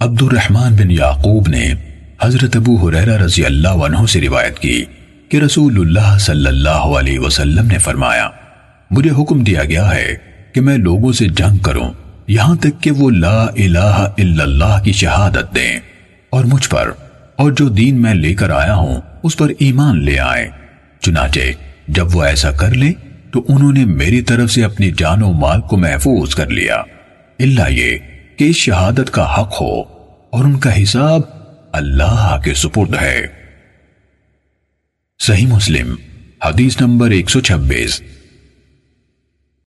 عبد الرحمن بن یعقوب نے حضرت ابو حریرہ رضی اللہ عنہ سے روایت کی کہ رسول اللہ صلی اللہ علیہ وسلم نے فرمایا، مجھے حکم دیا گیا ہے کہ میں لوگوں سے جنگ کروں، یہاں تک کہ وہ لا الہ الا اللہ کی شہادت دیں اور مجھ پر اور جو دین میں لے کر آیا ہوں، اس پر ایمان لے آئے چنانچہ، جب وہ ایسا کر لے تو انہوں نے میری طرف سے اپنی جان و مال کو محفوظ کر لیا۔ اللہ یہ کہ اس شہادت کا حق ہو اور ان کا حساب اللہ کے سپرد ہے۔ صحیح مسلم، حدیث نمبر 126